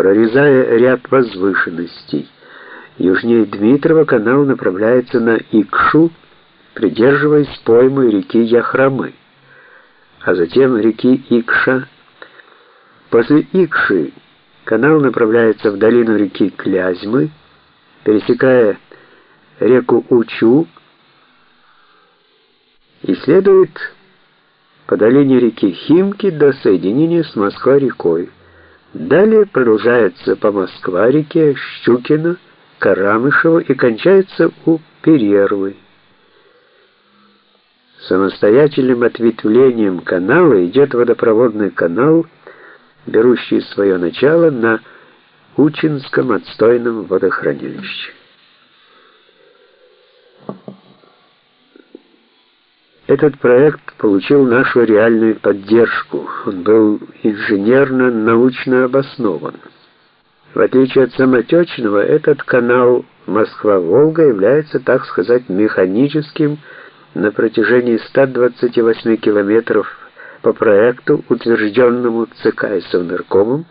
прорезая ряд возвышенностей. Южнее Дмитрова канал направляется на Икшу, придерживаясь поймы реки Яхрамы, а затем реки Икша. После Икши канал направляется в долину реки Клязьмы, пересекая реку Учу и следует по долине реки Химки до соединения с Москва-рекой. Далее продолжается по Москва-реке, Щукино, Карамышево и кончается у Перервы. Самостоятельным ответвлением канала идет водопроводный канал, берущий свое начало на Учинском отстойном водохранилище. Этот проект получил нашу реальную поддержку. Он был инженерно-научно обоснован. В отличие от самотечного, этот канал Москва-Волга является, так сказать, механическим на протяжении 128 километров по проекту, утвержденному ЦК и Совнаркомом,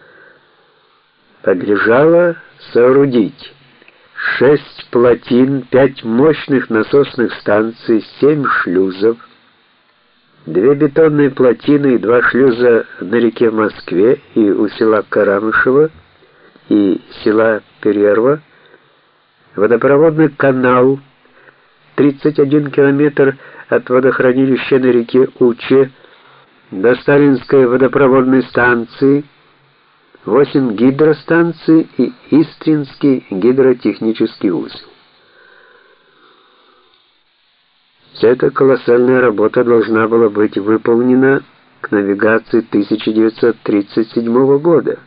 подлежало соорудить шесть плотин, пять мощных насосных станций, семь шлюзов, Две бетонные плотины и два шлюза на реке Москве и у села Карамышево и села Перерва, водопроводный канал 31 километр от водохранилища на реке Уче до Сталинской водопроводной станции, 8 гидростанций и Истринский гидротехнический узел. Вся эта колоссальная работа должна была быть выполнена к навигации 1937 года,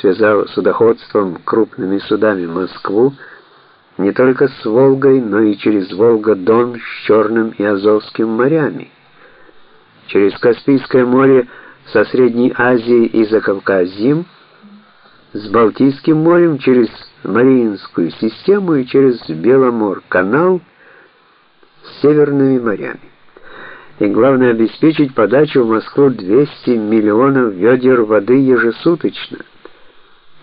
связав судоходством крупными судами Москву не только с Волгой, но и через Волга-Дон с Черным и Азовским морями, через Каспийское море со Средней Азией и Закавказьем, с Балтийским морем через Мариинскую систему и через Беломор-канал – с северными морями. И главное обеспечить подачу в Москву 200 миллионов ведер воды ежесуточно,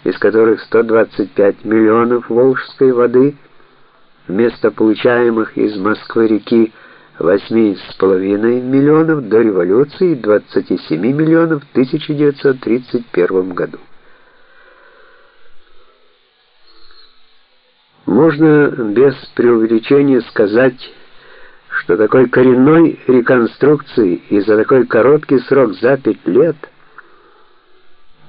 из которых 125 миллионов волжской воды вместо получаемых из Москвы-реки 8,5 миллионов до революции и 27 миллионов в 1931 году. Можно без преувеличения сказать, что такой коренной реконструкции и за такой короткий срок за пять лет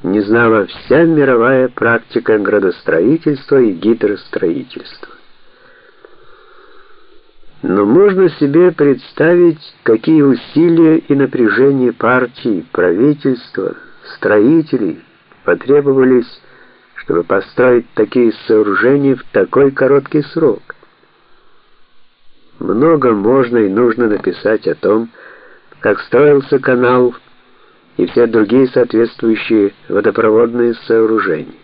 не знала вся мировая практика градостроительства и гидростроительства. Но можно себе представить, какие усилия и напряжение партии, правительства, строителей потребовались, чтобы построить такие сооружения в такой короткий срок. Много можно и нужно написать о том, как строился канал и все другие соответствующие водопроводные сооружения.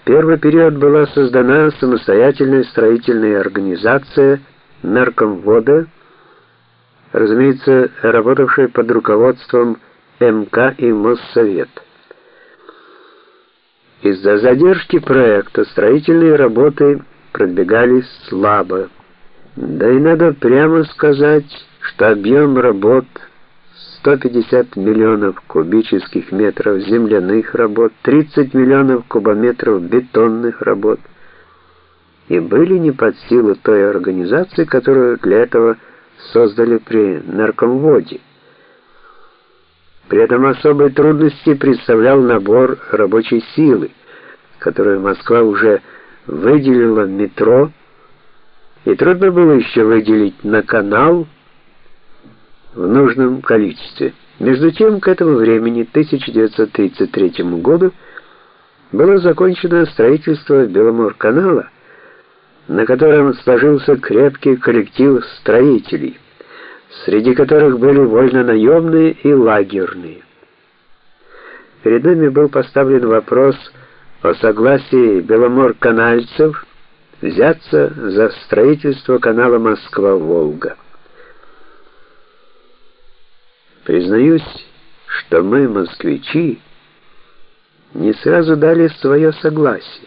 В первый период была создана самостоятельная строительная организация Наркомвода, разумеется, работавшая под руководством МК и Моссовет. Из-за задержки проекта строительные работы продвигались слабо. Да и надо прямо сказать, что объем работ 150 миллионов кубических метров земляных работ, 30 миллионов кубометров бетонных работ и были не под силу той организации, которую для этого создали при Наркомводе. При этом особой трудности представлял набор рабочей силы, которую Москва уже выделила метро, и трудно было еще выделить на канал в нужном количестве. Между тем, к этому времени, 1933 году, было закончено строительство Беломор-канала, на котором сложился крепкий коллектив строителей, среди которых были вольнонаемные и лагерные. Перед нами был поставлен вопрос о согласии беломор-канальцев взяться за строительство канала Москва-Волга. Признаюсь, что мы, москвичи, не сразу дали свое согласие.